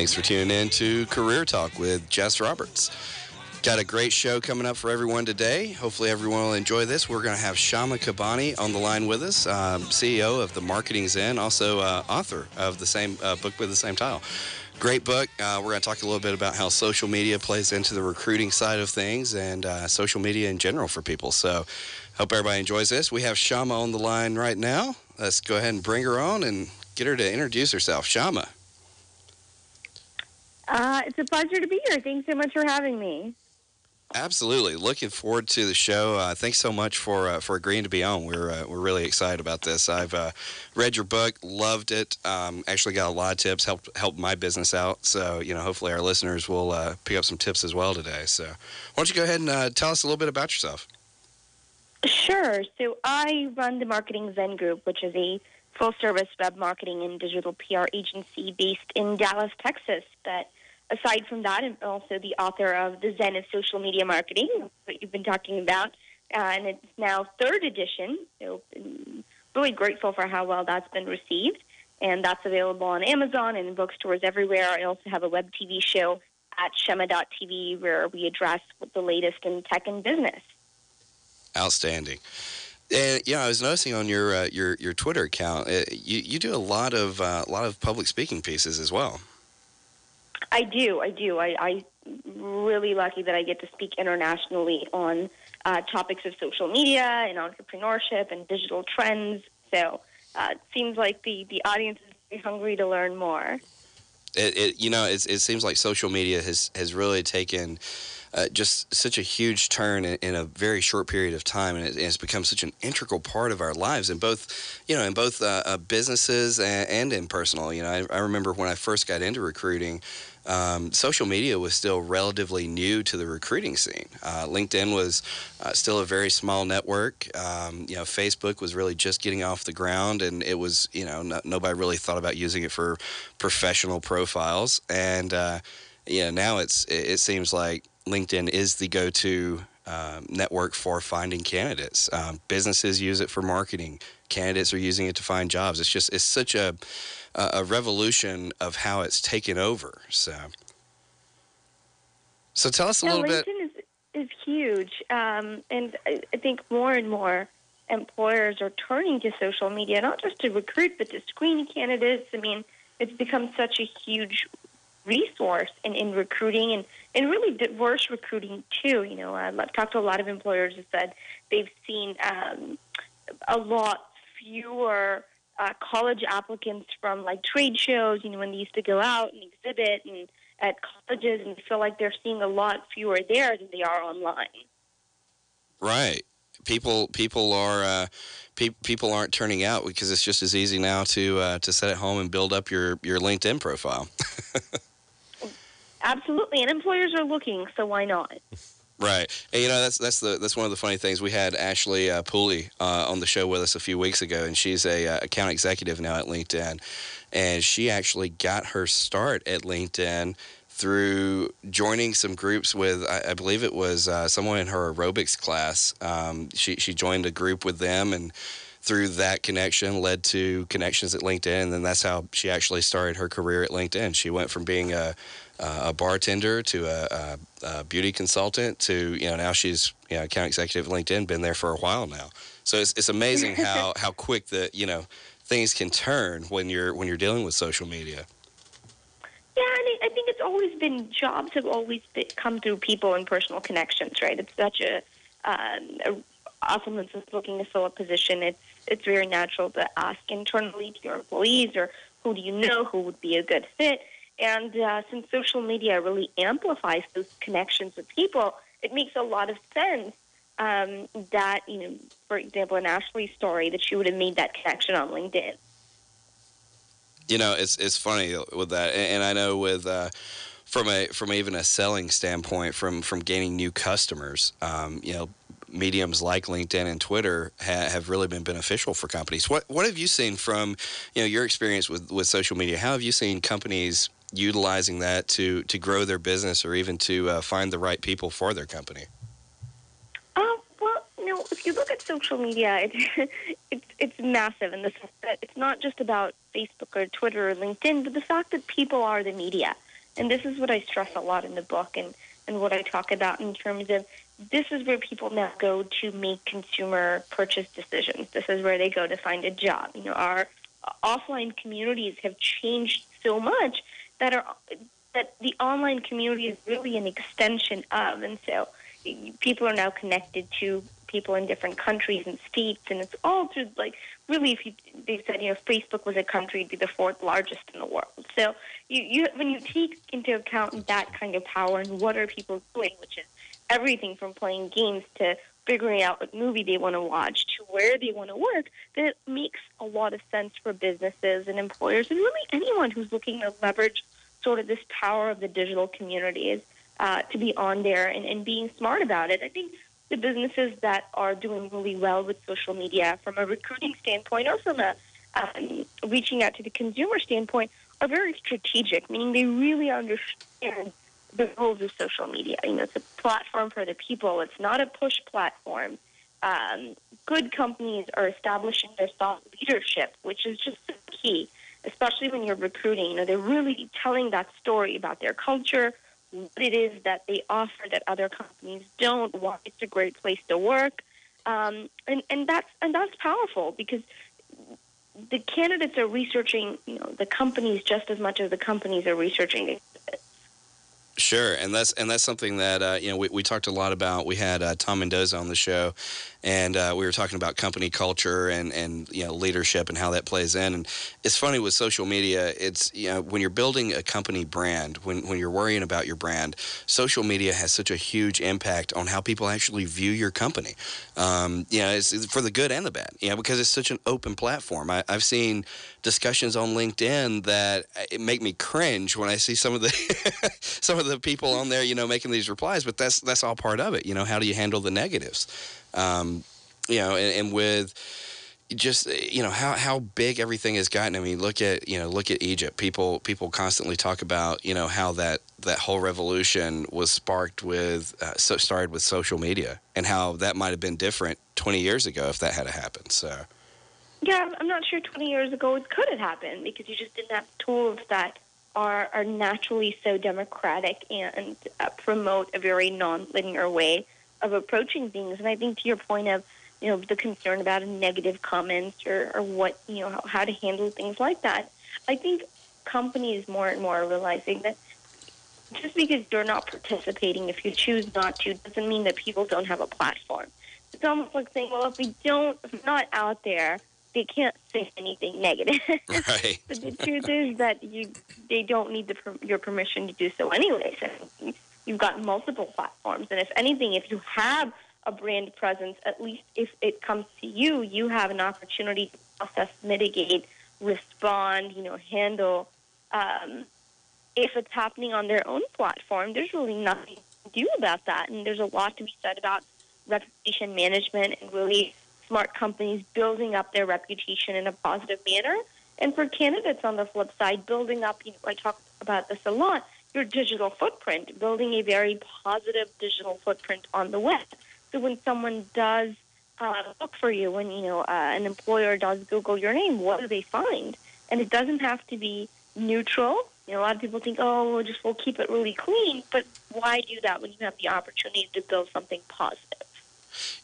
Thanks for tuning in to Career Talk with Jess Roberts. Got a great show coming up for everyone today. Hopefully, everyone will enjoy this. We're going to have Shama Kabani on the line with us, um, CEO of the Marketing Zen, also uh, author of the same uh, book with the same title. Great book. Uh, we're going to talk a little bit about how social media plays into the recruiting side of things and uh, social media in general for people. So, hope everybody enjoys this. We have Shama on the line right now. Let's go ahead and bring her on and get her to introduce herself. Shama. Uh, it's a pleasure to be here. Thanks so much for having me. Absolutely, looking forward to the show. Uh, thanks so much for uh, for agreeing to be on. We're uh, we're really excited about this. I've uh, read your book, loved it. Um, actually, got a lot of tips, helped helped my business out. So you know, hopefully, our listeners will uh, pick up some tips as well today. So, why don't you go ahead and uh, tell us a little bit about yourself? Sure. So I run the Marketing Zen Group, which is a full service web marketing and digital PR agency based in Dallas, Texas. That aside from that, I'm also the author of The Zen of Social Media Marketing, what you've been talking about. Uh, and it's now third edition. So really grateful for how well that's been received. And that's available on Amazon and bookstores everywhere. I also have a web TV show at Shama.tv where we address the latest in tech and business. Outstanding. And yeah, I was noticing on your uh, your your Twitter account, uh, you you do a lot of uh, a lot of public speaking pieces as well. I do, I do. I, I really lucky that I get to speak internationally on uh, topics of social media and entrepreneurship and digital trends. So uh, it seems like the the audience is very hungry to learn more. It, it you know it, it seems like social media has has really taken uh, just such a huge turn in, in, a very short period of time, and it, it's become such an integral part of our lives in both, you know, in both uh, uh, businesses and, and, in personal. You know, I, I, remember when I first got into recruiting. Um, social media was still relatively new to the recruiting scene. Uh, LinkedIn was uh, still a very small network. Um, you know, Facebook was really just getting off the ground, and it was, you know, no, nobody really thought about using it for professional profiles. And uh, yeah, now it's it, it seems like LinkedIn is the go to um, network for finding candidates. Um, businesses use it for marketing. Candidates are using it to find jobs. It's just it's such a a revolution of how it's taken over. So, so tell us a yeah, little LinkedIn bit. Is, is huge, um, and I, I think more and more employers are turning to social media not just to recruit but to screen candidates. I mean, it's become such a huge resource in, in recruiting and, and really diverse recruiting too. You know, I've talked to a lot of employers who said they've seen um, a lot fewer uh, college applicants from like trade shows. You know, when they used to go out and exhibit and at colleges, and feel like they're seeing a lot fewer there than they are online. Right. People people are uh, pe- people aren't turning out because it's just as easy now to uh, to sit at home and build up your your LinkedIn profile. Absolutely, and employers are looking, so why not? Right, and you know that's that's the that's one of the funny things. We had Ashley uh, Pooley uh, on the show with us a few weeks ago, and she's a uh, account executive now at LinkedIn, and she actually got her start at LinkedIn through joining some groups with I, I believe it was uh, someone in her aerobics class. Um, she she joined a group with them and through that connection led to connections at LinkedIn, and then that's how she actually started her career at LinkedIn. She went from being a uh, a bartender to a, a, a, beauty consultant to you know now she's you know account executive at LinkedIn. Been there for a while now. So it's it's amazing how how quick the you know things can turn when you're when you're dealing with social media. Yeah, I, I think it's always been jobs have always been, come through people and personal connections, right? It's such a, um, a often when someone's looking to fill a position, it's it's very natural to ask internally to your employees or who do you know who would be a good fit and uh, since social media really amplifies those connections with people, it makes a lot of sense um, that, you know, for example, in Ashley's story, that she would have made that connection on LinkedIn. You know, it's it's funny with that, and, and I know with uh, from a from even a selling standpoint, from from gaining new customers, um, you know, mediums like LinkedIn and Twitter ha- have really been beneficial for companies. What what have you seen from you know your experience with with social media? How have you seen companies utilizing that to to grow their business or even to uh, find the right people for their company? Uh, well, you know, if you look at social media, it's it's it's massive in the sense that it's not just about Facebook or Twitter or LinkedIn, but the fact that people are the media. And this is what I stress a lot in the book and, and what I talk about in terms of this is where people now go to make consumer purchase decisions. This is where they go to find a job. You know, our offline communities have changed so much that are that the online community is really an extension of, and so people are now connected to people in different countries and states, and it's all through like really. If you they said you know Facebook was a country, it'd be the fourth largest in the world. So you, you when you take into account that kind of power and what are people doing, which is everything from playing games to figuring out what movie they want to watch to where they want to work, then it makes a lot of sense for businesses and employers and really anyone who's looking to leverage sort of this power of the digital communities uh, to be on there and, and being smart about it. I think the businesses that are doing really well with social media from a recruiting standpoint or from a um, reaching out to the consumer standpoint are very strategic, meaning they really understand the rules of social media. You know, it's a platform for the people. It's not a push platform. Um, good companies are establishing their thought leadership, which is just key, especially when you're recruiting. You know, they're really telling that story about their culture, what it is that they offer that other companies don't. Why it's a great place to work, um, and and that's and that's powerful because the candidates are researching, you know, the companies just as much as the companies are researching Sure, and that's and that's something that uh, you know we, we talked a lot about. We had uh, Tom Mendoza on the show, and uh, we were talking about company culture and and you know leadership and how that plays in. And it's funny with social media. It's you know when you're building a company brand, when when you're worrying about your brand, social media has such a huge impact on how people actually view your company. Um, you know, it's, it's for the good and the bad. You know, because it's such an open platform. I, I've seen discussions on LinkedIn that uh, make me cringe when I see some of the some of the people on there, you know, making these replies. But that's that's all part of it. You know, how do you handle the negatives? Um, you know, and, and with just you know how how big everything has gotten. I mean, look at you know look at Egypt. People people constantly talk about you know how that that whole revolution was sparked with uh, so started with social media and how that might have been different 20 years ago if that had happened. So. Yeah, I'm not sure 20 years ago it could have happened because you just didn't have tools that are are naturally so democratic and uh, promote a very non-linear way of approaching things. And I think to your point of you know the concern about negative comments or, or what you know how, how to handle things like that, I think companies more and more are realizing that just because you're not participating, if you choose not to, doesn't mean that people don't have a platform. It's almost like saying, well, if we don't, if we're not out there, they can't say anything negative. Right. but the truth is that you they don't need the, your permission to do so anyway. So you've got multiple platforms, and if anything, if you have a brand presence, at least if it comes to you, you have an opportunity to process, mitigate, respond, you know, handle. Um, if it's happening on their own platform, there's really nothing to do about that, and there's a lot to be said about reputation management and really smart companies building up their reputation in a positive manner. And for candidates on the flip side, building up, you know, I talk about this a lot, your digital footprint, building a very positive digital footprint on the web. So when someone does uh, look for you, when you know uh, an employer does Google your name, what do they find? And it doesn't have to be neutral. You know, a lot of people think, oh, we'll just we'll keep it really clean, but why do that when you have the opportunity to build something positive?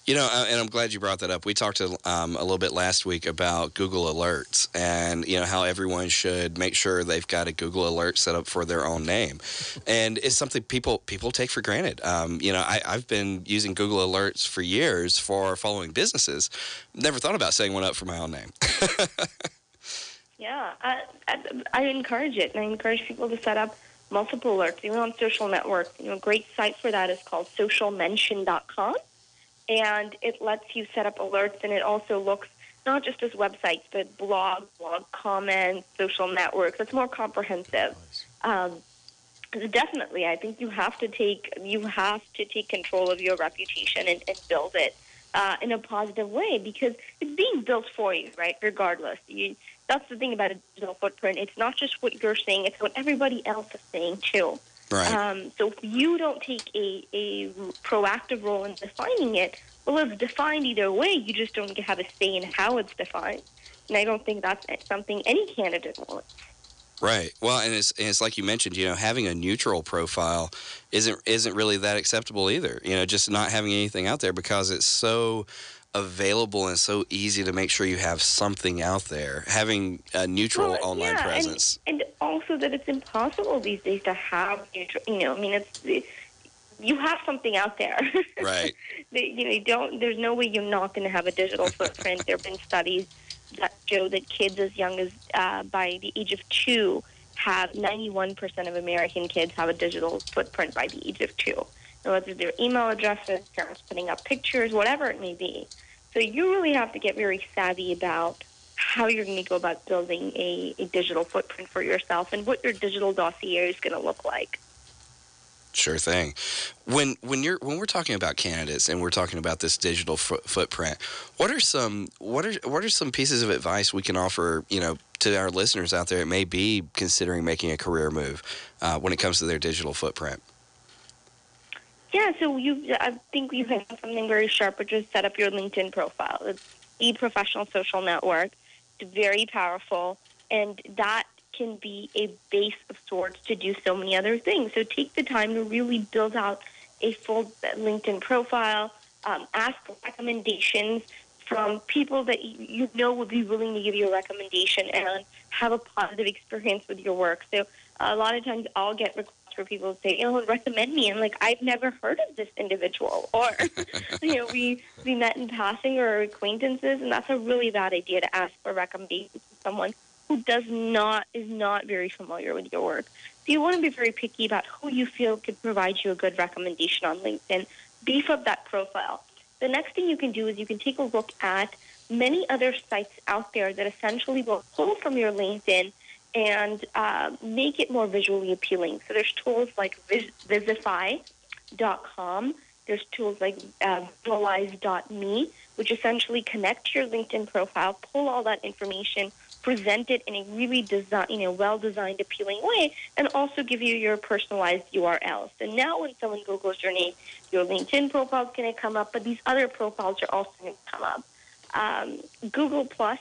You know, and I'm glad you brought that up. We talked to, um, a little bit last week about Google Alerts and, you know, how everyone should make sure they've got a Google Alert set up for their own name. and it's something people people take for granted. Um, you know, I, I've been using Google Alerts for years for following businesses. Never thought about setting one up for my own name. yeah, I, I, I encourage it. And I encourage people to set up multiple alerts, even on social networks. You know, a great site for that is called socialmention.com and it lets you set up alerts, and it also looks not just as websites, but blog, blog comments, social networks. It's more comprehensive. Um, definitely, I think you have to take you have to take control of your reputation and, and build it uh, in a positive way because it's being built for you, right? Regardless, you, that's the thing about a digital footprint. It's not just what you're saying; it's what everybody else is saying too. Right. Um, so if you don't take a, a proactive role in defining it, well, it's defined either way. You just don't have a say in how it's defined. And I don't think that's something any candidate wants. Right. Well, and it's and it's like you mentioned, you know, having a neutral profile isn't isn't really that acceptable either. You know, just not having anything out there because it's so available and so easy to make sure you have something out there. Having a neutral Well, online yeah, presence. And, and also that it's impossible these days to have neutral. You know, I mean, it's you have something out there. Right. They- you know, you don't. There's no way you're not going to have a digital footprint. there have been studies that show that kids as young as uh, by the age of two have 91% of American kids have a digital footprint by the age of two. Whether their email addresses, parents putting up pictures, whatever it may be. So you really have to get very savvy about how you're going to go about building a, a digital footprint for yourself and what your digital dossier is going to look like. Sure thing. When when you're when we're talking about candidates and we're talking about this digital fo- footprint, what are some what are what are some pieces of advice we can offer you know to our listeners out there that may be considering making a career move uh, when it comes to their digital footprint? Yeah, so you, I think you have something very sharp, which is set up your LinkedIn profile. It's a professional social network. It's very powerful, and that can be a base of sorts to do so many other things. So take the time to really build out a full LinkedIn profile. Um, ask for recommendations from people that you you know would be willing to give you a recommendation and have a positive experience with your work. So a lot of times I'll get for people to say, you know, recommend me. And like, I've never heard of this individual. Or, you know, we, we met in passing or acquaintances, and that's a really bad idea to ask for recommendations from someone who does not, is not very familiar with your work. So you want to be very picky about who you feel could provide you a good recommendation on LinkedIn. Beef up that profile. The next thing you can do is you can take a look at many other sites out there that essentially will pull from your LinkedIn and uh, make it more visually appealing. So there's tools like Vis- Vizify.com. There's tools like uh, Visualize.me, which essentially connect to your LinkedIn profile, pull all that information, present it in a really design, you know, well-designed, appealing way, and also give you your personalized URL. So now, when someone Googles your name, your LinkedIn profile is going to come up, but these other profiles are also going to come up. Um, Google Plus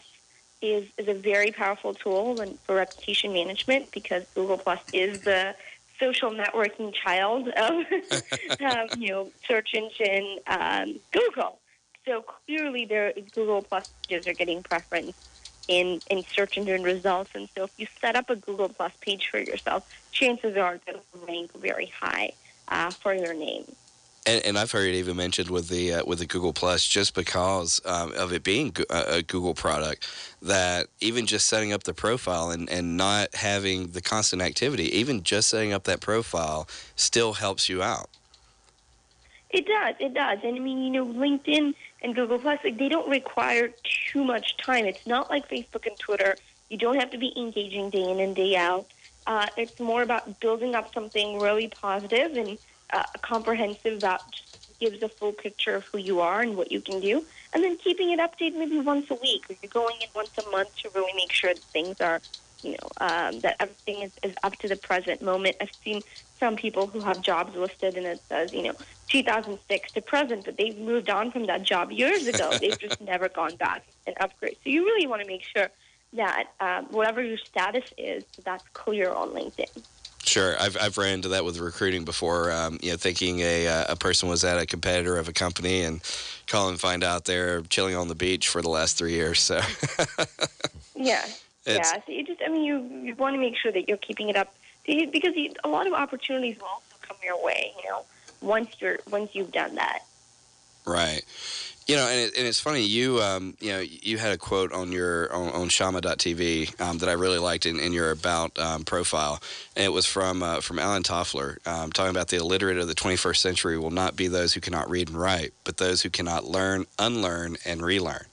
is, is a very powerful tool and for reputation management because Google Plus is the social networking child of um, you know search engine um, Google. So clearly, there Google Plus pages are getting preference in in search engine results, and so if you set up a Google Plus page for yourself, chances are that it will rank very high uh, for your name. And, and I've heard it even mentioned with the uh, with the Google Plus, just because um, of it being a Google product, that even just setting up the profile and, and not having the constant activity, even just setting up that profile, still helps you out. It does, it does. And I mean, you know, LinkedIn and Google Plus, like, they don't require too much time. It's not like Facebook and Twitter. You don't have to be engaging day in and day out. Uh, it's more about building up something really positive and uh, comprehensive that just gives a full picture of who you are and what you can do. And then keeping it updated maybe once a week. Or you're going in once a month to really make sure that things are, you know, um, that everything is, is up to the present moment. I've seen some people who have jobs listed and it says, you know, 2006 to present, but they've moved on from that job years ago. they've just never gone back and upgrade. So you really want to make sure that um, whatever your status is, that's clear on LinkedIn. Sure, I've I've ran into that with recruiting before. Um, you know, thinking a uh, a person was at a competitor of a company and call and find out they're chilling on the beach for the last three years. So Yeah. It's- yeah. So you just, I mean, you, you want to make sure that you're keeping it up because you, a lot of opportunities will also come your way, you know, once you're, once you've done that. Right. You know, and, it, and it's funny. You, um, you know, you had a quote on your on, on Shama.tv um, that I really liked in, in your about um, profile, and it was from uh, from Alan Toffler um, talking about the illiterate of the 21st century will not be those who cannot read and write, but those who cannot learn, unlearn, and relearn.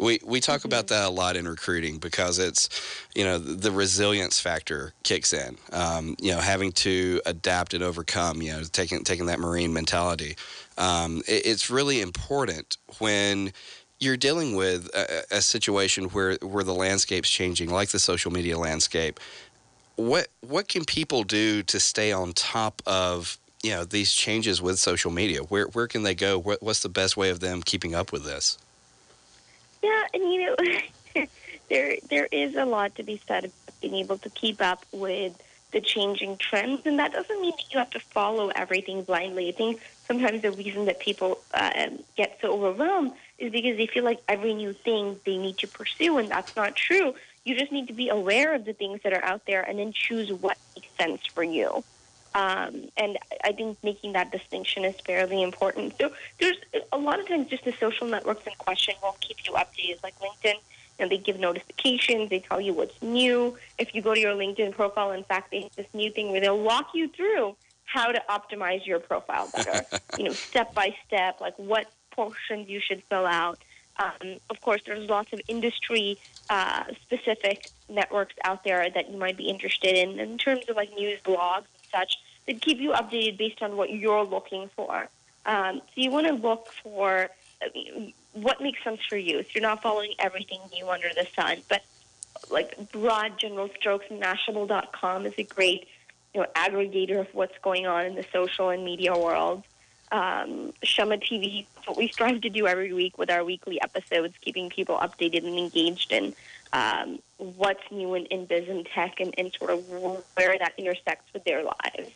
We we talk about that a lot in recruiting because it's, you know, the resilience factor kicks in. Um, you know, having to adapt and overcome. You know, taking taking that marine mentality. Um, it, it's really important when you're dealing with a, a situation where where the landscape's changing, like the social media landscape. what what can people do to stay on top of you know these changes with social media? Where where can they go? What, what's the best way of them keeping up with this? Yeah, and you know, there there is a lot to be said about being able to keep up with the changing trends, and that doesn't mean that you have to follow everything blindly. I think sometimes the reason that people uh, get so overwhelmed is because they feel like every new thing they need to pursue, and that's not true. You just need to be aware of the things that are out there and then choose what makes sense for you. Um, and I think making that distinction is fairly important. So there's a lot of times just the social networks in question will keep you updated, like LinkedIn. You know, they give notifications, they tell you what's new. If you go to your LinkedIn profile, in fact, they have this new thing where they'll walk you through how to optimize your profile better. you know, step by step, like what portions you should fill out. Um, of course, there's lots of industry uh, specific networks out there that you might be interested in in terms of like news blogs and such that keep you updated based on what you're looking for. Um, so you want to look for uh, what makes sense for you. So you're not following everything new under the sun, but like broad general strokes, Mashable.com is a great you know aggregator of what's going on in the social and media world um, Shama TV, what we strive to do every week with our weekly episodes, keeping people updated and engaged in um, what's new in, in biz and tech and, and sort of where that intersects with their lives.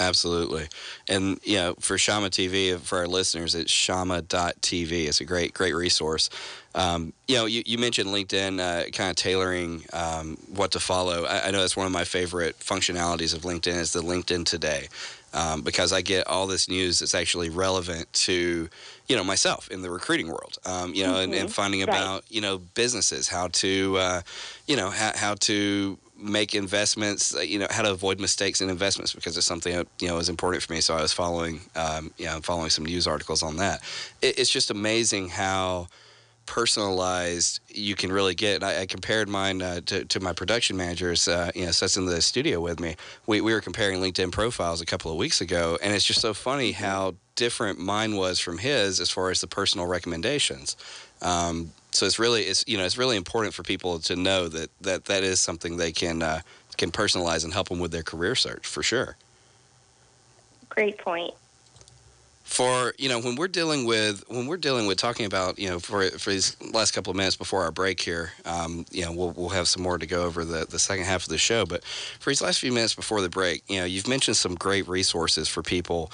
Absolutely. And, you know, for Shama TV, for our listeners, it's shama.tv. It's a great, great resource. Um, you know, you, you mentioned LinkedIn uh, kind of tailoring um, what to follow. I, I, know that's one of my favorite functionalities of LinkedIn is the LinkedIn Today um, because I get all this news that's actually relevant to, you know, myself in the recruiting world. Um, you know, mm-hmm. and, and, mm-hmm. finding right. about you know businesses, how to, uh, you know, how, how to make investments, you know, how to avoid mistakes in investments because it's something that, you know is important for me. So I was following, um, you know, following some news articles on that. It, it's just amazing how personalized you can really get. I, I compared mine uh, to, to my production managers, uh, you know, sits in the studio with me. We, we were comparing LinkedIn profiles a couple of weeks ago, and it's just so funny mm-hmm. how different mine was from his as far as the personal recommendations. Um, so it's really it's you know it's really important for people to know that that, that is something they can uh, can personalize and help them with their career search for sure. Great point for you know when we're dealing with when we're dealing with talking about you know for for these last couple of minutes before our break here um, you know we'll, we'll have some more to go over the, the second half of the show. But for these last few minutes before the break you know you've mentioned some great resources for people.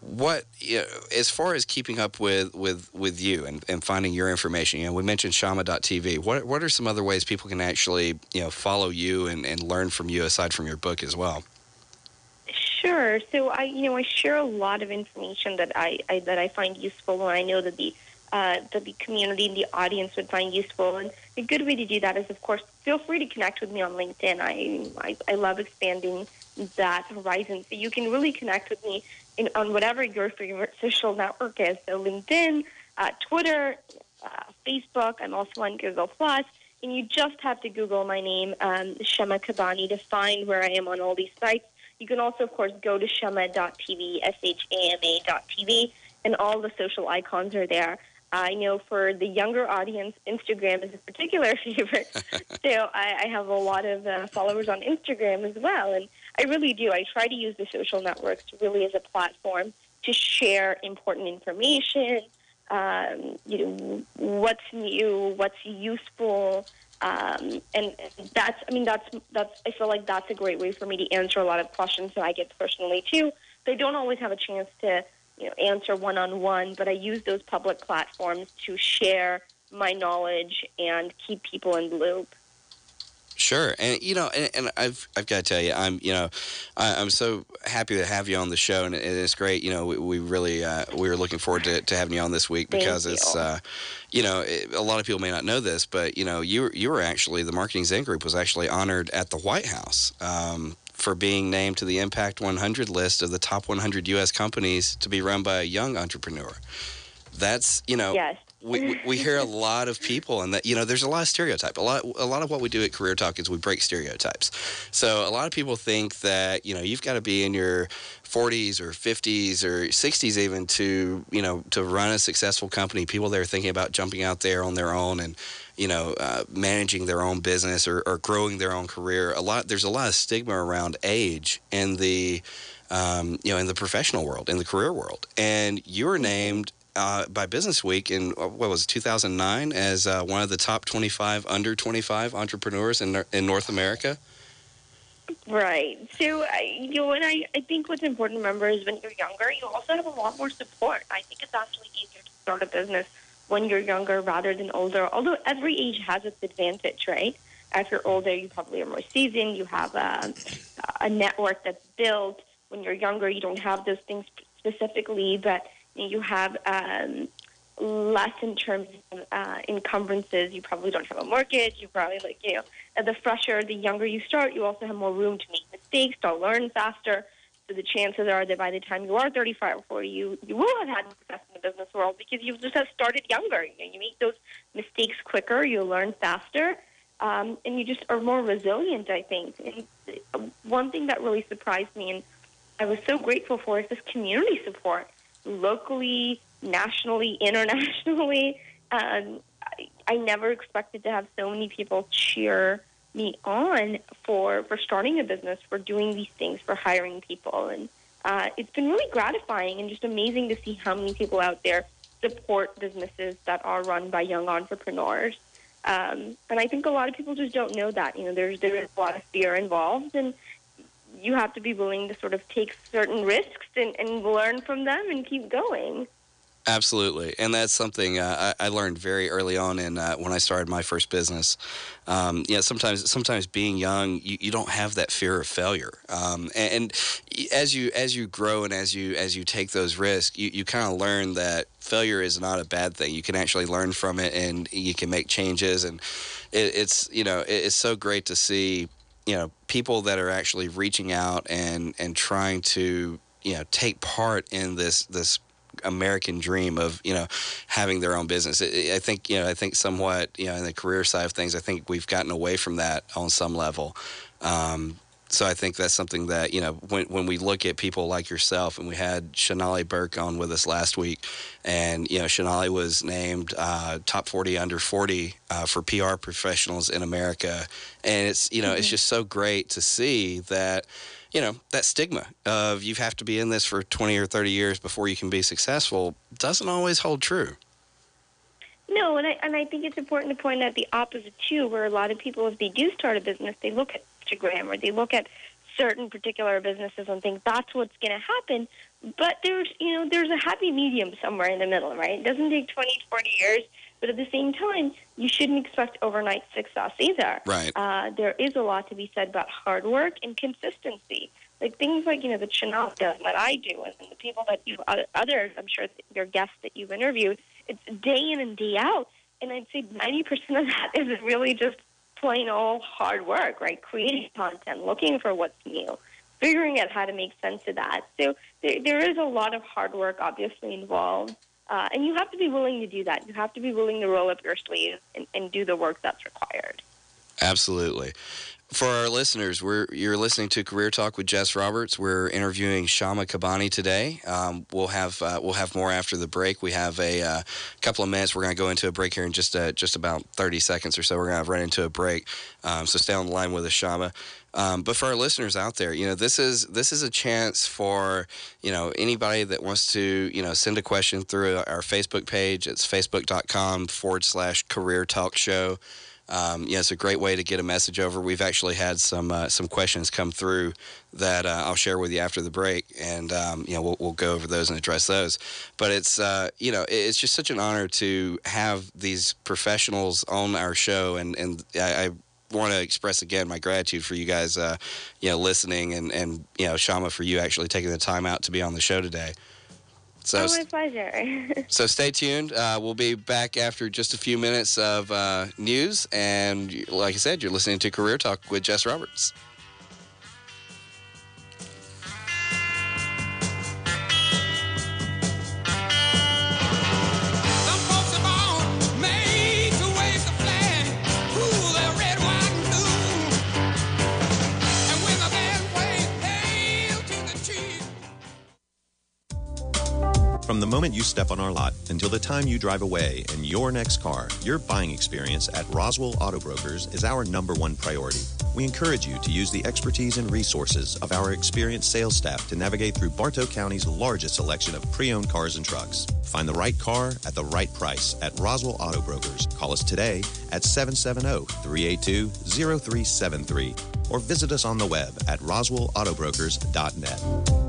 What you know, as far as keeping up with with with you and, and finding your information you know we mentioned shama.tv what what are some other ways people can actually you know follow you and, and learn from you aside from your book as well Sure. So I, you know, I share a lot of information that I, I that I find useful, and I know that the uh, that the community and the audience would find useful. And a good way to do that is, of course, feel free to connect with me on LinkedIn. I I, I love expanding that horizon, so you can really connect with me in, on whatever your favorite social network is. So LinkedIn, uh, Twitter, uh, Facebook. I'm also on Google Plus. And you just have to Google my name, um, Shama Kabani, to find where I am on all these sites. You can also, of course, go to shama.tv, S-H-A-M-A.tv, and all the social icons are there. I know for the younger audience, Instagram is a particular favorite. so I, I, have a lot of uh, followers on Instagram as well. And I really do. I try to use the social networks really as a platform to share important information, um, you know, what's new, what's useful, um, and that's, I mean, that's, that's, I feel like that's a great way for me to answer a lot of questions that I get personally too. They don't always have a chance to, you know, answer one on one, but I use those public platforms to share my knowledge and keep people in the loop. Sure, and you know, and, and, I've I've got to tell you, I'm you know, I, am so happy to have you on the show, and, it's great. You know, we, we really uh, we were looking forward to, to having you on this week because it's uh, you know it, a lot of people may not know this, but you know you you were actually the Marketing Zen Group was actually honored at the White House. Um, for being named to the Empact 100 list of the top 100 U.S. companies to be run by a young entrepreneur. That's you know yes we, we hear a lot of people, and that you know, there's a lot of stereotype. A lot, a lot of what we do at Career Talk is we break stereotypes. So a lot of people think that you know you've got to be in your 40s or 50s or 60s even to you know to run a successful company. People that are thinking about jumping out there on their own and you know uh, managing their own business or, or growing their own career. A lot there's a lot of stigma around age in the um, you know, in the professional world, in the career world. And you were named uh, by Business Week in uh, what was it, 2009 as uh, one of the top 25 under 25 entrepreneurs in in North America. Right. So, I, you know, and I, I think what's important to remember is when you're younger, you also have a lot more support. I think it's actually easier to start a business when you're younger rather than older, although every age has its advantage, right? As you're older, you probably are more seasoned, you have a, a network that's built. When you're younger, you don't have those things specifically, but you have um, less in terms of uh, encumbrances. You probably don't have a mortgage. You probably like you know the fresher, the younger you start, you also have more room to make mistakes, to learn faster. So the chances are that by the time you are 35 or 40, you you will have had success in the business world because you just have started younger. You, know, you make those mistakes quicker, you learn faster, um, and you just are more resilient. I think. And one thing that really surprised me and I was so grateful for is this community support locally, nationally, internationally. Um, I, I never expected to have so many people cheer me on for for starting a business, for doing these things, for hiring people, and uh, it's been really gratifying and just amazing to see how many people out there support businesses that are run by young entrepreneurs. Um, and I think a lot of people just don't know that. You know, there's there is a lot of fear involved, and you have to be willing to sort of take certain risks and, and learn from them and keep going. Absolutely, and that's something uh, I, I, learned very early on in uh, when I started my first business. Um, know, sometimes sometimes being young, you, you don't have that fear of failure, um, and, and, as you as you grow and as you as you take those risks, you, you kind of learn that failure is not a bad thing. You can actually learn from it, and you can make changes, and it, it's you know it, it's so great to see you know people that are actually reaching out and and trying to you know take part in this this American dream of you know having their own business. I think you know I think somewhat you know in the career side of things, I think we've gotten away from that on some level. Um, so I think that's something that you know when when we look at people like yourself, and we had Shonali Burke on with us last week, and you know Shonali was named uh, top 40 under 40 uh, for PR professionals in America, and it's you know mm-hmm. it's just so great to see that you know that stigma of you have to be in this for 20 or 30 years before you can be successful doesn't always hold true. No, and I and I think it's important to point out the opposite too, where a lot of people, if they do start a business, they look at Instagram or they look at certain particular businesses and think that's what's going to happen. But there's, you know, there's a happy medium somewhere in the middle, right? It doesn't take 20, 40 years, but at the same time, you shouldn't expect overnight success either. Right. Uh, there is a lot to be said about hard work and consistency. Like things like, you know, the Chanel does, what I do, and the people that you, others, I'm sure your guests that you've interviewed, it's day in and day out. And I'd say 90% of that is really just plain old hard work, right? Creating content, looking for what's new, figuring out how to make sense of that. So there, there is a lot of hard work obviously involved. Uh, and you have to be willing to do that. You have to be willing to roll up your sleeves and, and do the work that's required. Absolutely. For our listeners, we're you're listening to Career Talk with Jess Roberts. We're interviewing Shama Kabani today. Um, we'll have uh, we'll have more after the break. We have a uh, couple of minutes. We're going to go into a break here in just uh, just about 30 seconds or so. We're going to run into a break. Um, so stay on the line with us, Shama. Um, but for our listeners out there, you know, this is this is a chance for you know anybody that wants to you know send a question through our Facebook page. It's facebook.com forward slash Career Talk Show um, yeah, it's a great way to get a message over. We've actually had some uh, some questions come through that uh, I'll share with you after the break, and um, you know we'll, we'll go over those and address those. But it's uh, you know it's just such an honor to have these professionals on our show, and and I, I want to express again my gratitude for you guys, uh, you know, listening, and and you know Shama for you actually taking the time out to be on the show today. So, oh, my pleasure. so stay tuned. Uh, we'll be back after just a few minutes of uh, news. And like I said, you're listening to Career Talk with Jess Roberts. From the moment you step on our lot until the time you drive away in your next car, your buying experience at Roswell Auto Brokers is our number one priority. We encourage you to use the expertise and resources of our experienced sales staff to navigate through Bartow County's largest selection of pre owned cars and trucks. Find the right car at the right price at Roswell Auto Brokers. Call us today at 770 382 0373 or visit us on the web at roswellautobrokers.net.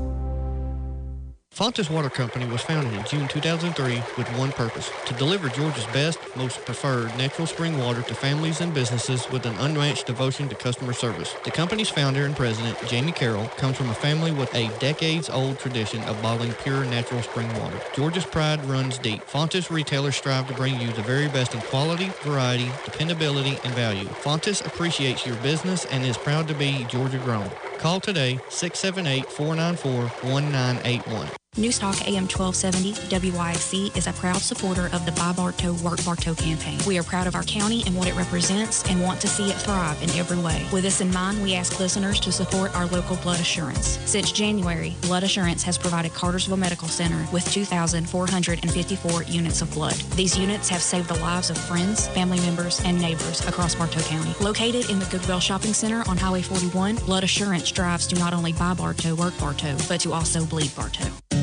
Fontes Water Company was founded in June 2003 with one purpose, to deliver Georgia's best, most preferred natural spring water to families and businesses with an unmatched devotion to customer service. The company's founder and president, Jamie Carroll, comes from a family with a decades-old tradition of bottling pure natural spring water. Georgia's pride runs deep. Fontes retailers strive to bring you the very best in quality, variety, dependability, and value. Fontes appreciates your business and is proud to be Georgia grown. Call today 678 494 1981. Newstalk AM 1270 WYXC is a proud supporter of the Buy Bartow Work Bartow campaign. We are proud of our county and what it represents and want to see it thrive in every way. With this in mind, we ask listeners to support our local blood assurance. Since January, Blood Assurance has provided Cartersville Medical Center with 2,454 units of blood. These units have saved the lives of friends, family members, and neighbors across Bartow County. Located in the Goodwill Shopping Center on Highway 41, Blood Assurance strives to not only buy Bartow, work Bartow, but to also bleed Bartow.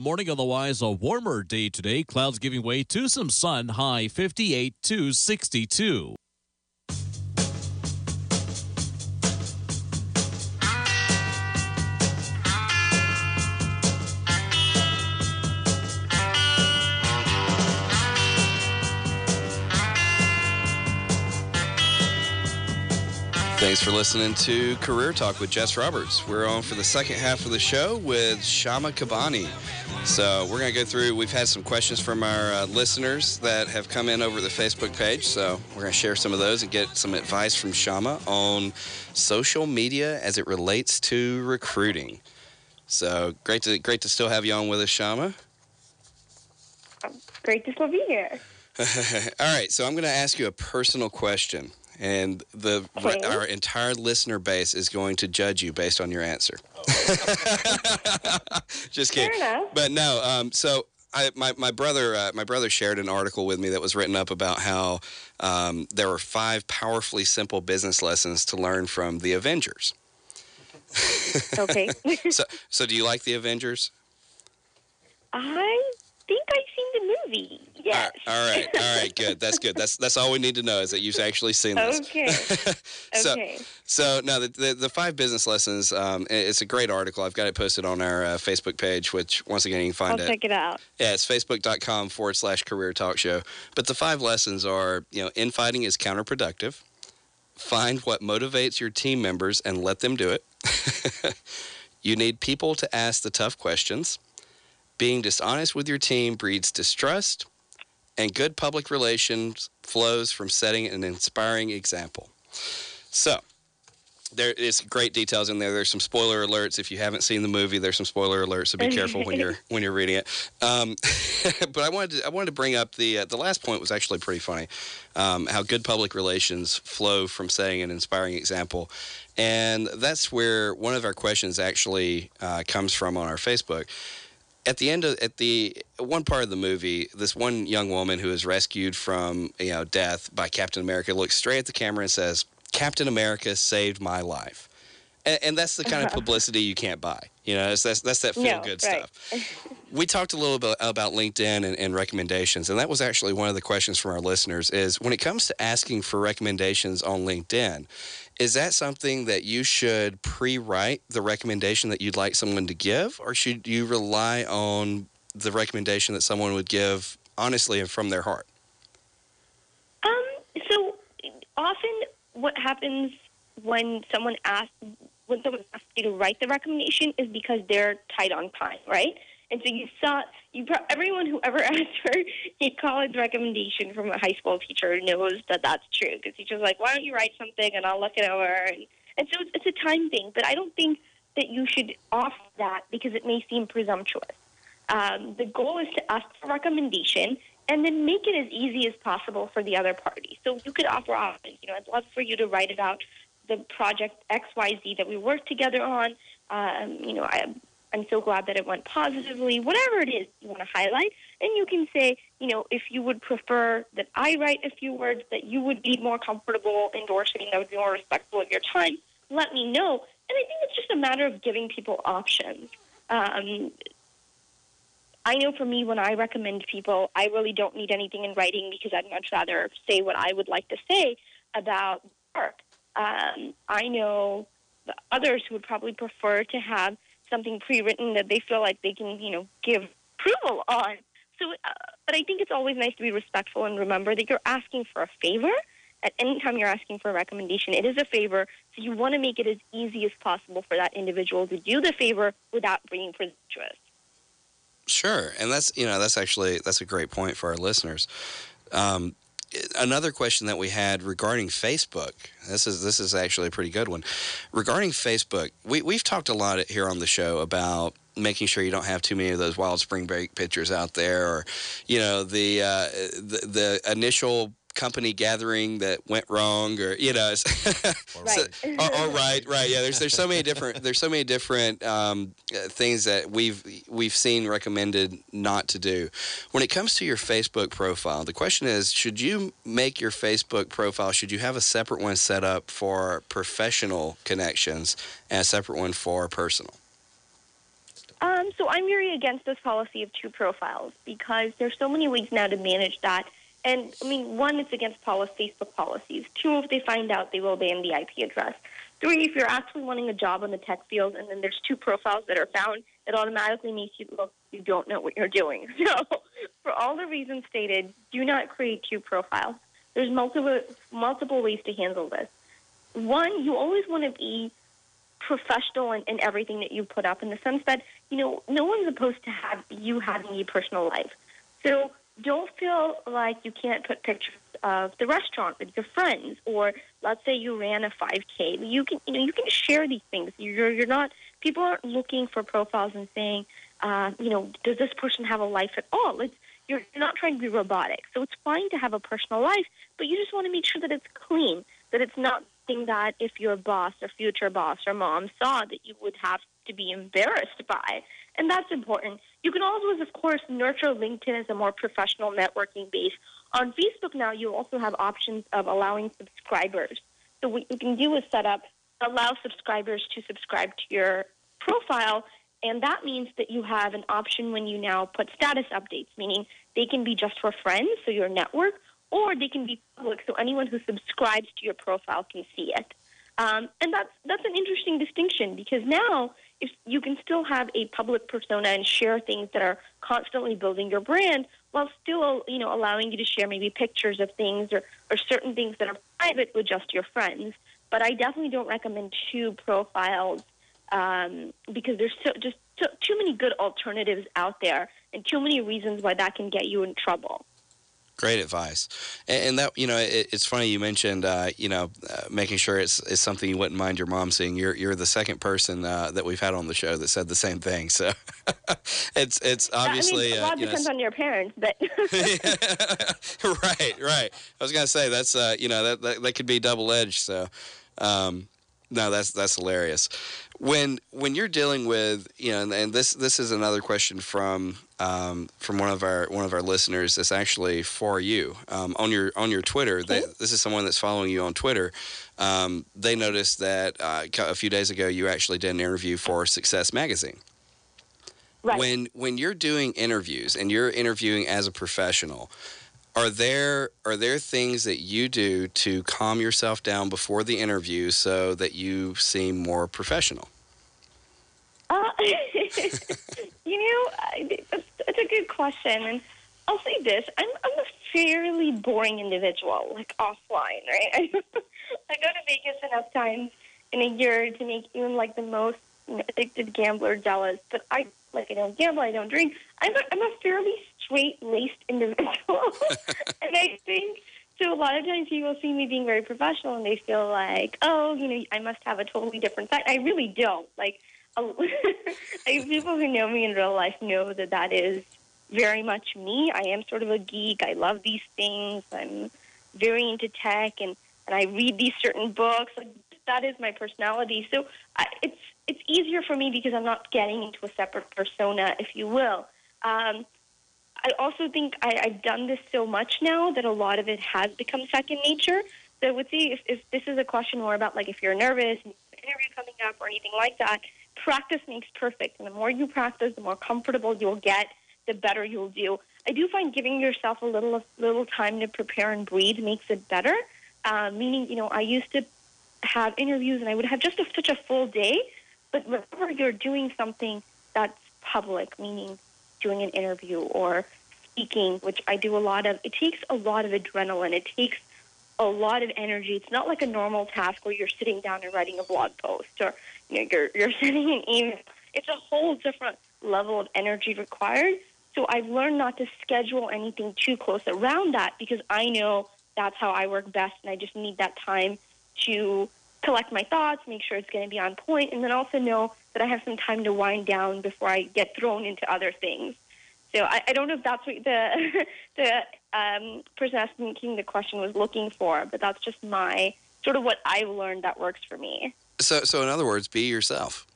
morning, otherwise a warmer day today. Clouds giving way to some sun, high 58 to 62. Thanks for listening to Career Talk with Jess Roberts. We're on for the second half of the show with Shama Kabani. So we're going to go through, we've had some questions from our uh, listeners that have come in over the Facebook page. So we're going to share some of those and get some advice from Shama on social media as it relates to recruiting. So great to, great to still have you on with us, Shama. Great to still be here. All right, so I'm going to ask you a personal question and the Okay. our entire listener base is going to judge you based on your answer. Just Fair kidding. enough. But no, um, so I, my my brother uh, my brother shared an article with me that was written up about how um, there were five powerfully simple business lessons to learn from the Avengers. Okay. So so do you like the Avengers? I think I've seen the movie. Yes. All right, all right, good. That's good. That's that's all we need to know is that you've actually seen this. Okay. so, Okay. So no, the, the, the five business lessons. Um, it's a great article. I've got it posted on our uh, Facebook page, which once again you can find I'll it. check it out. Yeah, it's facebook.com forward slash career talk show. But the five lessons are, you know, infighting is counterproductive. Find what motivates your team members and let them do it. you need people to ask the tough questions. Being dishonest with your team breeds distrust. And good public relations flows from setting an inspiring example. So, there is great details in there. There's some spoiler alerts. If you haven't seen the movie, there's some spoiler alerts. So be careful when you're when you're reading it. Um, but I wanted to, I wanted to bring up the uh, the last point was actually pretty funny. Um, how good public relations flow from setting an inspiring example, and that's where one of our questions actually uh, comes from on our Facebook at the end of at the one part of the movie, this one young woman who is rescued from you know death by Captain America looks straight at the camera and says, "Captain America saved my life," and, and that's the kind of uh-huh. publicity you can't buy. You know, it's, that's that's that feel No, good right. stuff. We talked a little bit about LinkedIn and, and recommendations, and that was actually one of the questions from our listeners. Is when it comes to asking for recommendations on LinkedIn, is that something that you should pre-write the recommendation that you'd like someone to give, or should you rely on the recommendation that someone would give honestly and from their heart? Um, so often what happens when someone asks when someone asks you to write the recommendation is because they're tight on time, right? And so you saw you everyone who ever asked for a college recommendation from a high school teacher knows that that's true because teacher's like, why don't you write something and I'll look it over. And, and so it's, it's a time thing, but I don't think that you should offer that because it may seem presumptuous. Um, the goal is to ask for a recommendation and then make it as easy as possible for the other party. So you could offer options. You know, I'd love for you to write about the project XYZ that we worked together on. Um, you know, I, I'm so glad that it went positively. Whatever it is you want to highlight, and you can say, you know, if you would prefer that I write a few words that you would be more comfortable endorsing, that would be more respectful of your time. Let me know. And I think it's just a matter of giving people options. Um, I know for me, when I recommend people, I really don't need anything in writing because I'd much rather say what I would like to say about work. Um, I know the others who would probably prefer to have something pre-written that they feel like they can, you know, give approval on. So, uh, but I think it's always nice to be respectful and remember that you're asking for a favor. At any time you're asking for a recommendation, it is a favor. So you want to make it as easy as possible for that individual to do the favor without being presumptuous. Sure, and that's you know that's actually that's a great point for our listeners. Um, another question that we had regarding Facebook. This is this is actually a pretty good one. Regarding Facebook, we we've talked a lot here on the show about making sure you don't have too many of those wild spring break pictures out there, or you know the uh, the, the initial company gathering that went wrong or you know right. So, or, or, right right. Yeah there's there's so many different there's so many different um, uh, things that we've we've seen recommended not to do. When it comes to your Facebook profile the question is should you make your Facebook profile should you have a separate one set up for professional connections and a separate one for personal? Um, so I'm very against this policy of two profiles because there's so many ways now to manage that and I mean, one, it's against policy, Facebook policies. Two, if they find out, they will ban the IP address. Three, if you're actually wanting a job in the tech field and then there's two profiles that are found, it automatically makes you look you don't know what you're doing. So, for all the reasons stated, do not create two profiles. There's multiple multiple ways to handle this. One, you always want to be professional in, in everything that you put up, in the sense that you know no one's supposed to have you having a personal life. So don't feel like you can't put pictures of the restaurant with your friends or let's say you ran a 5k you can you know you can share these things. You're you're not people aren't looking for profiles and saying uh, you know does this person have a life at all? It's you're not trying to be robotic. So it's fine to have a personal life but you just want to make sure that it's clean that it's not something that if your boss or future boss or mom saw that you would have to be embarrassed by. And that's important. You can always, of course, nurture LinkedIn as a more professional networking base. On Facebook now, you also have options of allowing subscribers. So what you can do is set up allow subscribers to subscribe to your profile, and that means that you have an option when you now put status updates, meaning they can be just for friends, so your network, or they can be public, so anyone who subscribes to your profile can see it. Um, and that's that's an interesting distinction because now if you can still have a public persona and share things that are constantly building your brand while still you know allowing you to share maybe pictures of things or, or certain things that are private with just your friends. But i definitely don't recommend two profiles um, because there's so, just so, too many good alternatives out there and too many reasons why that can get you in trouble Great advice, and, and that you know it, it's funny you mentioned uh, you know uh, making sure it's, it's something you wouldn't mind your mom seeing. You're you're the second person uh, that we've had on the show that said the same thing. So it's it's obviously I mean, a uh, lot depends know, on your parents, but right, right. I was gonna say that's uh, you know that, that, that could be double edged. So um, no, that's that's hilarious. When when you're dealing with you know, and, and this this is another question from um, from one of our one of our listeners that's actually for you um, on your on your Twitter. They, this is someone that's following you on Twitter. Um, they noticed that uh, a few days ago you actually did an interview for Success Magazine. Right. When when you're doing interviews and you're interviewing as a professional, are there are there things that you do to calm yourself down before the interview so that you seem more professional? Uh, you know, it's a good question, and I'll say this: I'm I'm a fairly boring individual, like offline, right? I, I go to Vegas enough times in a year to make even like the most addicted gambler, jealous, but I like I don't gamble, I don't drink. I'm a, I'm a fairly straight laced individual, and I think so. A lot of times people see me being very professional, and they feel like, oh, you know, I must have a totally different side. I really don't. Like, like people who know me in real life know that that is very much me. I am sort of a geek. I love these things. I'm very into tech, and and I read these certain books. Like, that is my personality. So I, it's it's easier for me because I'm not getting into a separate persona, if you will. Um, I also think I, I've done this so much now that a lot of it has become second nature. So I would say if, if this is a question more about like if you're nervous, interview coming up, or anything like that, practice makes perfect. And the more you practice, the more comfortable you'll get, the better you'll do. I do find giving yourself a little little time to prepare and breathe makes it better. Uh, meaning, you know, I used to have interviews and I would have just a, such a full day. But whenever you're doing something that's public, meaning doing an interview or speaking, which I do a lot of, it takes a lot of adrenaline. It takes a lot of energy. It's not like a normal task where you're sitting down and writing a blog post or you know, you're you're sending an email. It's a whole different level of energy required. So I've learned not to schedule anything too close around that because I know that's how I work best, and I just need that time to collect my thoughts, make sure it's going to be on point, and then also know that I have some time to wind down before I get thrown into other things. So I, I don't know if that's what the the um, person asking the question was looking for, but that's just my sort of what I've learned that works for me. So, so in other words, be yourself.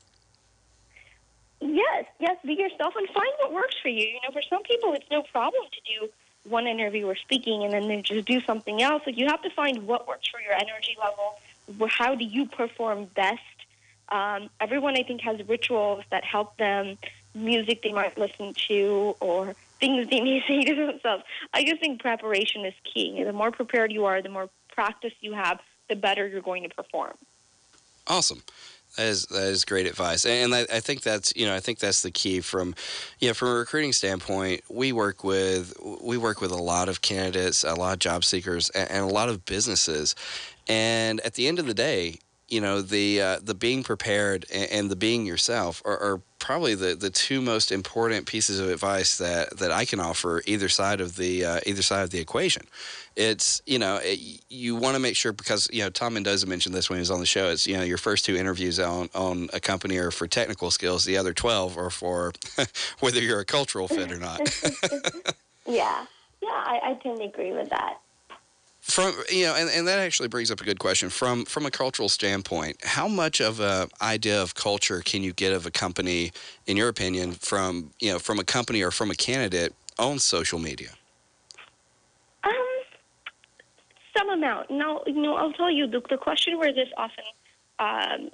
Yes, yes, be yourself and find what works for you. You know, for some people, it's no problem to do one interview or speaking and then they just do something else. Like you have to find what works for your energy level. How do you perform best? Um, everyone, I think, has rituals that help them. Music they might listen to, or things they may say to themselves. I just think preparation is key. The more prepared you are, the more practice you have, the better you're going to perform. Awesome. That is that is great advice, and I, I, think that's you know I think that's the key from, you know, from a recruiting standpoint. We work with we work with a lot of candidates, a lot of job seekers, and, and a lot of businesses, and at the end of the day, you know the uh, the being prepared and, and the being yourself are, are, probably the, the two most important pieces of advice that, that I can offer either side of the uh, either side of the equation. It's you know it, you want to make sure because you know Tom Mendoza mentioned this when he was on the show. It's you know your first two interviews on on a company are for technical skills. The other twelve are for whether you're a cultural fit or not. yeah, yeah, I, I tend to agree with that. From you know, and, and that actually brings up a good question. From from a cultural standpoint, how much of a idea of culture can you get of a company, in your opinion, from you know from a company or from a candidate on social media? Um, some amount. Now, you know, I'll tell you the the question where this often um,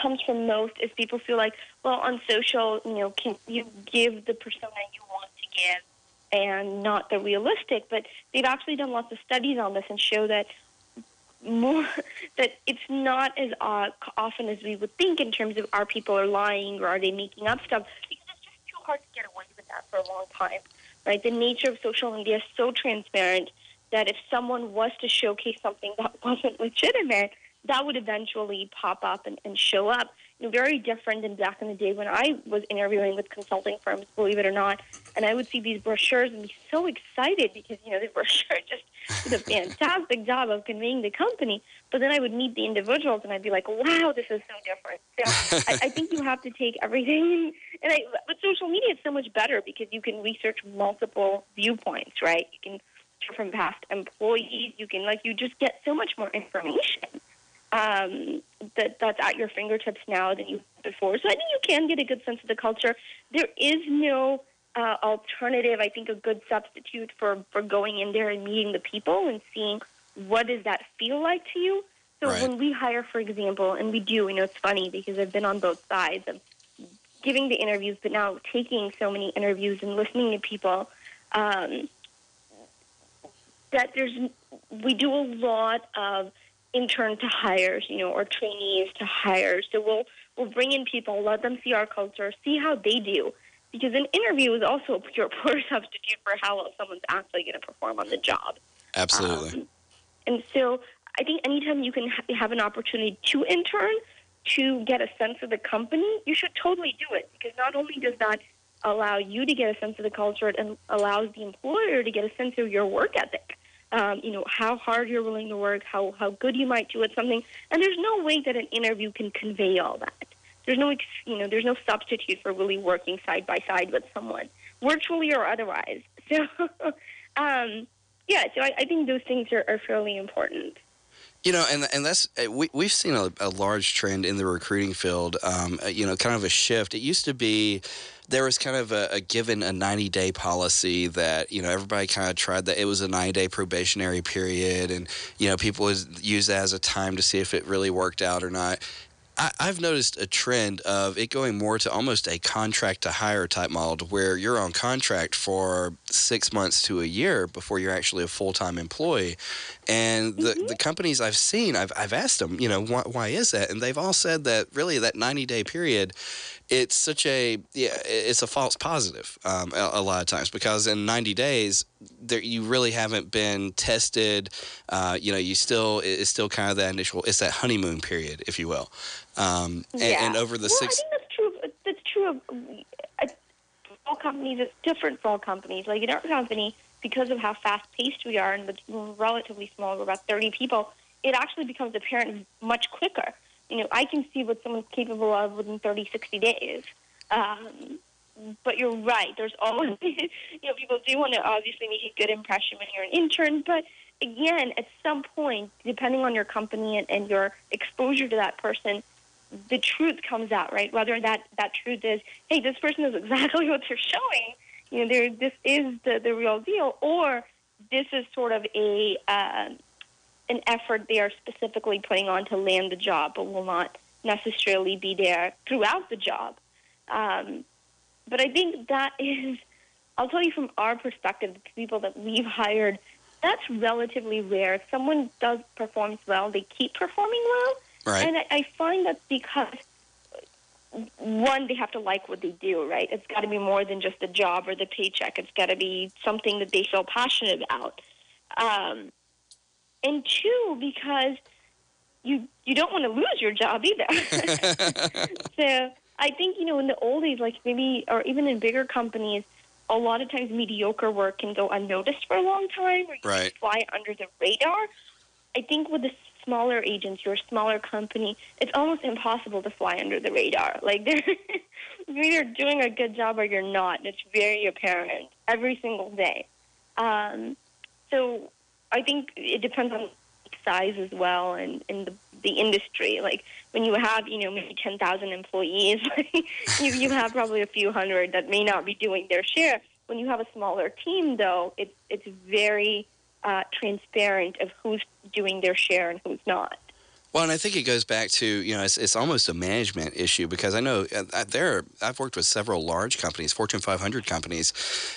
comes from most is people feel like, well, on social, you know, can you give the persona you want to give? And not the realistic. But they've actually done lots of studies on this and show that more that it's not as uh, often as we would think in terms of are people are lying or are they making up stuff because it's just too hard to get away with that for a long time. Right? The nature of social media is so transparent that if someone was to showcase something that wasn't legitimate, that would eventually pop up and, and show up very different than back in the day when I was interviewing with consulting firms, believe it or not. And I would see these brochures and be so excited because, you know, the brochure just did a fantastic job of conveying the company. But then I would meet the individuals and I'd be like, wow, this is so different. So I, I think you have to take everything. And I, with social media, it's so much better because you can research multiple viewpoints, right? You can from past employees. You can, like, you just get so much more information um, that that's at your fingertips now than you before. So I think you can get a good sense of the culture. There is no uh, alternative. I think a good substitute for for going in there and meeting the people and seeing what does that feel like to you. So right. when we hire, for example, and we do, you know, it's funny because I've been on both sides of giving the interviews, but now taking so many interviews and listening to people. Um, that there's we do a lot of intern to hires, you know, or trainees to hires. So we'll we'll bring in people, let them see our culture, see how they do, because an interview is also a pure poor substitute for how well someone's actually going to perform on the job. Absolutely. Um, and so I think anytime you can ha- have an opportunity to intern, to get a sense of the company, you should totally do it because not only does that allow you to get a sense of the culture it allows the employer to get a sense of your work ethic. Um, you know how hard you're willing to work, how how good you might do at something, and there's no way that an interview can convey all that. There's no you know there's no substitute for really working side by side with someone, virtually or otherwise. So, um, yeah, so I, I think those things are, are fairly important. You know, and and that's uh, we we've seen a, a large trend in the recruiting field. Um, uh, you know, kind of a shift. It used to be there was kind of a, a given a 90 day policy that you know everybody kind of tried that it was a 90 day probationary period and you know people would use that as a time to see if it really worked out or not I, have noticed a trend of it going more to almost a contract to hire type model to where you're on contract for six months to a year before you're actually a full time employee. And the, mm-hmm. the companies I've seen, I've, I've asked them, you know, why, why is that? And they've all said that really that 90 day period it's such a yeah it's a false positive um, a, a, lot of times because in 90 days there you really haven't been tested uh, you know you still it's still kind of that initial it's that honeymoon period if you will. Um, and, yeah. and, over the well, six I think that's true that's true of uh, all companies it's different for all companies. Like in our company because of how fast paced we are and we're relatively small we're about 30 people it actually becomes apparent much quicker you know, I can see what someone's capable of within 30, 60 days. Um, but you're right. There's always, you know, people do want to obviously make a good impression when you're an intern. But again, at some point, depending on your company and, and your exposure to that person, the truth comes out, right? Whether that, that truth is, hey, this person is exactly what they're showing. You know, this is the, the real deal. Or this is sort of a, uh, an effort they are specifically putting on to land the job, but will not necessarily be there throughout the job. Um, but I think that is, I'll tell you from our perspective, the people that we've hired, that's relatively rare. If someone does performs well, they keep performing well. Right. And I, I find that's because one, they have to like what they do, right? It's got to be more than just the job or the paycheck. It's got to be something that they feel passionate about. Um, and two because you you don't want to lose your job either. so I think you know in the old days, like maybe or even in bigger companies, a lot of times mediocre work can go unnoticed for a long time, or you right. fly under the radar. I think with the smaller agents, your smaller company, it's almost impossible to fly under the radar. Like they're you're either doing a good job or you're not. It's very apparent every single day. Um, so I think it depends on size as well and in the the industry. Like when you have, you know, maybe 10,000 employees, you, you have probably a few hundred that may not be doing their share. When you have a smaller team, though, it's, it's very uh, transparent of who's doing their share and who's not. Well, and I think it goes back to you know it's, it's almost a management issue because I know uh, there I've worked with several large companies, Fortune 500 companies,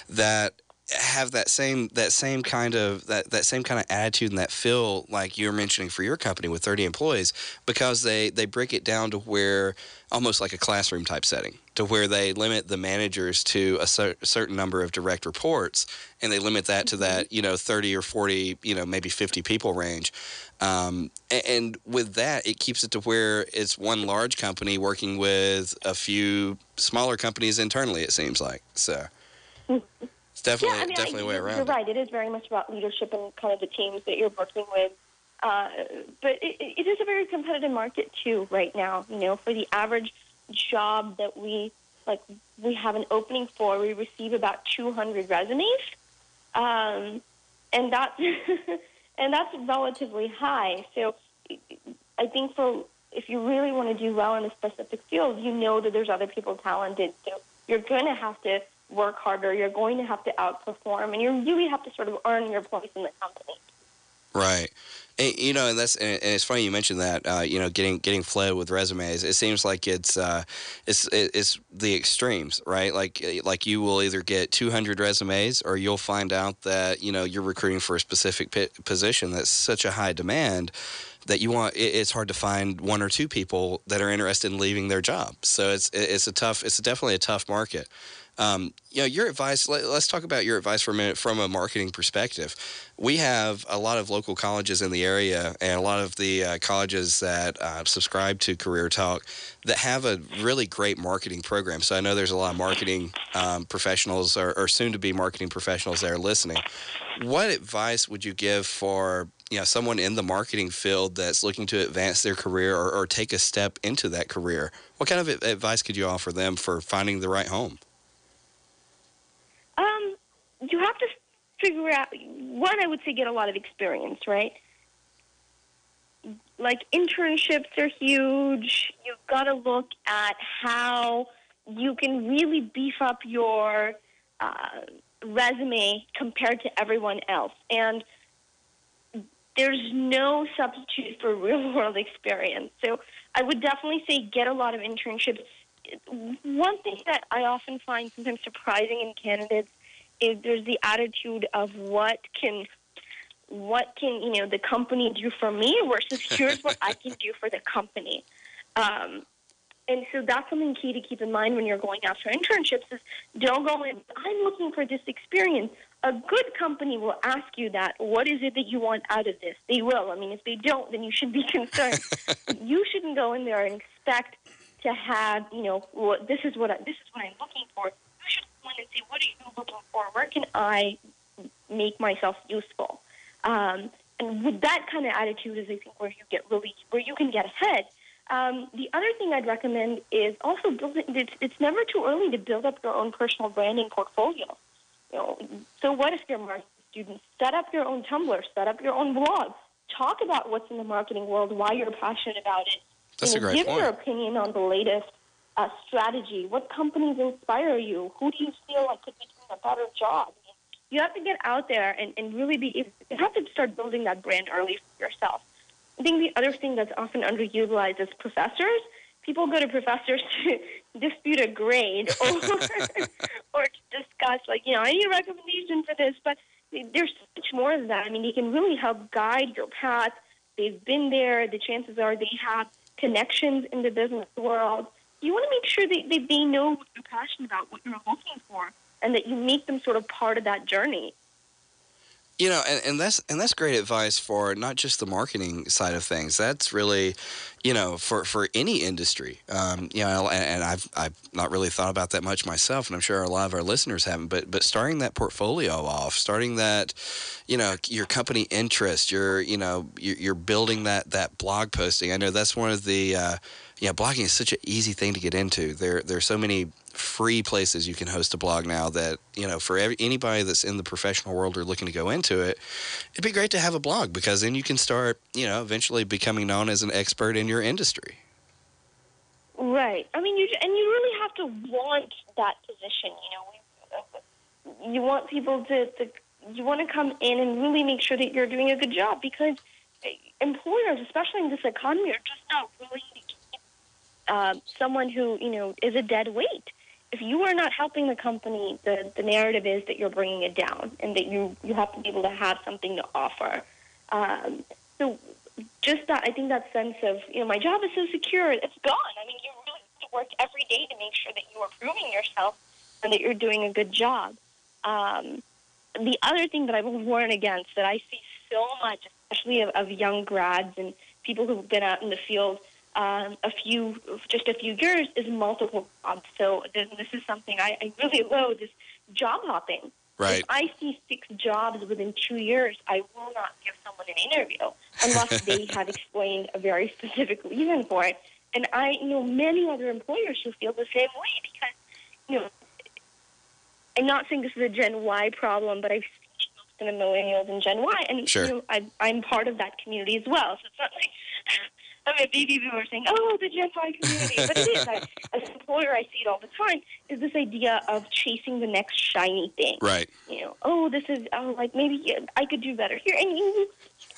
that have that same that same kind of that, that same kind of attitude and that feel like you're mentioning for your company with 30 employees because they they break it down to where almost like a classroom type setting to where they limit the managers to a cer- certain number of direct reports and they limit that to that mm-hmm. you know 30 or 40 you know maybe 50 people range. Um, and, and with that it keeps it to where it's one large company working with a few smaller companies internally it seems like so. Mm-hmm definitely, yeah, I mean, definitely I, way around. You're right. It is very much about leadership and kind of the teams that you're working with. Uh, but it, it is a very competitive market too right now. You know, for the average job that we like, we have an opening for, we receive about 200 resumes, um, and that's and that's relatively high. So I think for if you really want to do well in a specific field, you know that there's other people talented. So you're going to have to work harder. You're going to have to outperform, and you really have to sort of earn your place in the company. Right. And, you know, and that's and it's funny you mentioned that. Uh, you know, getting getting flooded with resumes. It seems like it's uh, it's it's the extremes, right? Like like you will either get 200 resumes, or you'll find out that you know you're recruiting for a specific position that's such a high demand that you want. It's hard to find one or two people that are interested in leaving their job. So it's it's a tough. It's definitely a tough market. Um, you know, your advice. Let, us talk about your advice for a minute from a marketing perspective. We have a lot of local colleges in the area, and a lot of the uh, colleges that uh, subscribe to Career Talk that have a really great marketing program. So I know there's a lot of marketing um, professionals or, or soon to be marketing professionals that are listening. What advice would you give for you know someone in the marketing field that's looking to advance their career or, or take a step into that career? What kind of advice could you offer them for finding the right home? You have to figure out one. I would say get a lot of experience, right? Like internships are huge. You've got to look at how you can really beef up your uh, resume compared to everyone else, and there's no substitute for real world experience. So I would definitely say get a lot of internships one thing that I often find sometimes surprising in candidates is there's the attitude of what can what can you know the company do for me versus here's what I can do for the company. Um, and so that's something key to keep in mind when you're going after internships is don't go in i'm looking for this experience a good company will ask you that what is it that you want out of this they will i mean if they don't then you should be concerned you shouldn't go in there and expect to have, you know, this is what I, this is what I'm looking for. You should go and say, what are you looking for? Where can I make myself useful? Um, and with that kind of attitude is, I think, where you get really, where you can get ahead. Um, the other thing I'd recommend is also building. It's, it's never too early to build up your own personal branding portfolio. You know, so what if you're a marketing student? Set up your own Tumblr. Set up your own blog. Talk about what's in the marketing world, why you're passionate about it, that's you know, a great give point. your opinion on the latest uh, strategy. What companies inspire you? Who do you feel like could be doing a better job? You have to get out there and, and really be. You have to start building that brand early for yourself. I think the other thing that's often underutilized is professors. People go to professors to dispute a grade or or to discuss like you know I need a recommendation for this, but there's so much more than that. I mean, they can really help guide your path. They've been there. The chances are they have connections in the business world. You want to make sure that, that they know what you're passionate about, what you're looking for, and that you make them sort of part of that journey. You know, and, and that's and that's great advice for not just the marketing side of things. That's really, you know, for, for any industry. Um, you know, and, and, I've I've not really thought about that much myself, and I'm sure a lot of our listeners haven't. But but starting that portfolio off, starting that, you know, your company interest, you're you know you're, you're building that that blog posting. I know that's one of the. Uh, yeah, blogging is such an easy thing to get into. There, there are so many free places you can host a blog now that you know for every, anybody that's in the professional world or looking to go into it it'd be great to have a blog because then you can start you know eventually becoming known as an expert in your industry right i mean you and you really have to want that position you know you want people to, to you want to come in and really make sure that you're doing a good job because employers especially in this economy are just not keep uh, someone who you know is a dead weight if you are not helping the company, the, the narrative is that you're bringing it down and that you, you have to be able to have something to offer. Um, so just that, I think that sense of, you know, my job is so secure, it's gone. I mean, you really have to work every day to make sure that you are proving yourself and that you're doing a good job. Um, the other thing that I will warn against that I see so much, especially of, of young grads and people who've been out in the field – um, a few, just a few years, is multiple jobs. So this, this is something I, I really loathe is job hopping. Right. If I see six jobs within two years, I will not give someone an interview unless they have explained a very specific reason for it. And I know many other employers who feel the same way because, you know, I'm not saying this is a Gen Y problem, but I've seen most of the millennials and Gen Y, and sure. you know, I, I'm part of that community as well. So it's not like I mean, baby boomers saying, "Oh, the Gen Y community," but it is. I, as an employer, I see it all the time. Is this idea of chasing the next shiny thing? Right. You know, oh, this is oh, like maybe I could do better here, and you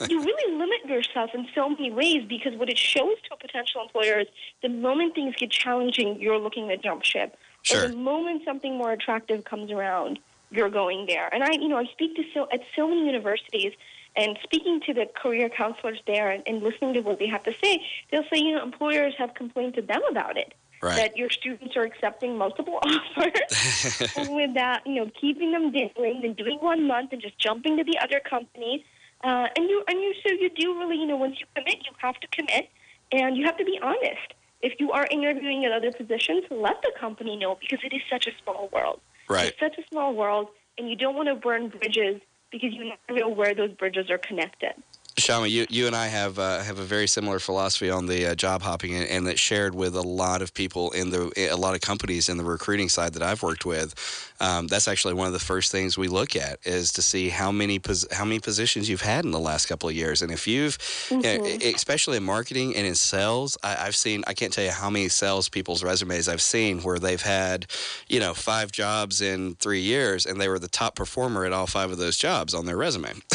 you really limit yourself in so many ways because what it shows to a potential employer is the moment things get challenging, you're looking to jump ship. Sure. Or the moment something more attractive comes around, you're going there. And I, you know, I speak to so at so many universities and speaking to the career counselors there and, and listening to what they have to say, they'll say, you know, employers have complained to them about it. Right. that your students are accepting multiple offers without, you know, keeping them dangling and doing one month and just jumping to the other companies. Uh, and you and you so you do really, you know, once you commit, you have to commit, and you have to be honest. If you are interviewing at other positions, let the company know because it is such a small world. Right. It's such a small world, and you don't want to burn bridges because you never know where those bridges are connected. Shama, you, you and I have uh, have a very similar philosophy on the uh, job hopping, and, and that's shared with a lot of people in the a lot of companies in the recruiting side that I've worked with. Um, that's actually one of the first things we look at is to see how many pos- how many positions you've had in the last couple of years, and if you've, you know, especially in marketing and in sales, I, I've seen I can't tell you how many sales people's resumes I've seen where they've had, you know, five jobs in three years, and they were the top performer at all five of those jobs on their resume.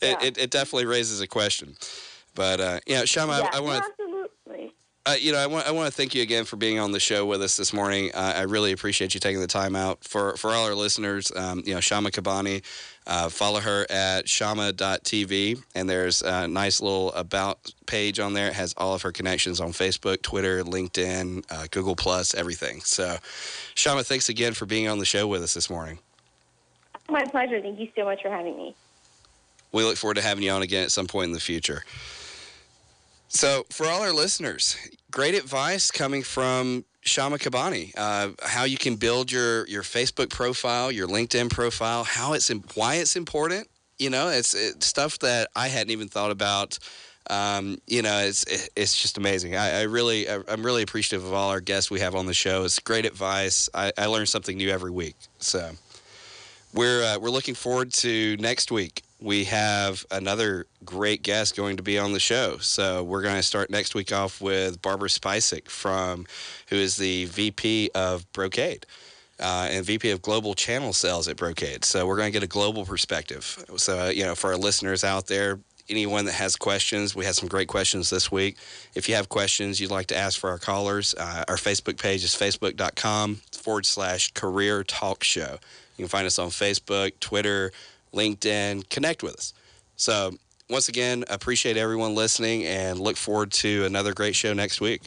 it, it, it definitely raises a question. But uh, yeah, Shama, yeah, I, I want to. Uh, you know, I want I want to thank you again for being on the show with us this morning. Uh, I really appreciate you taking the time out for for all our listeners. Um, you know, Shama Kabani, uh, follow her at shama.tv, and there's a nice little about page on there. It has all of her connections on Facebook, Twitter, LinkedIn, uh, Google Plus, everything. So, Shama, thanks again for being on the show with us this morning. My pleasure. Thank you so much for having me. We look forward to having you on again at some point in the future. So, for all our listeners, great advice coming from Shama Kabani. Uh, how you can build your your Facebook profile, your LinkedIn profile, how it's why it's important. You know, it's, it's stuff that I hadn't even thought about. Um, you know, it's it, it's just amazing. I, I really I'm really appreciative of all our guests we have on the show. It's great advice. I, I learn something new every week. So we're uh, we're looking forward to next week. We have another great guest going to be on the show. So we're going to start next week off with Barbara Spicek from, who is the VP of Brocade. Uh, and VP of Global Channel Sales at Brocade. So we're going to get a global perspective. So, uh, you know, for our listeners out there, anyone that has questions, we had some great questions this week. If you have questions you'd like to ask for our callers, uh, our Facebook page is facebook.com forward slash career talk show. You can find us on Facebook, Twitter, LinkedIn. Connect with us. So, once again, appreciate everyone listening and look forward to another great show next week.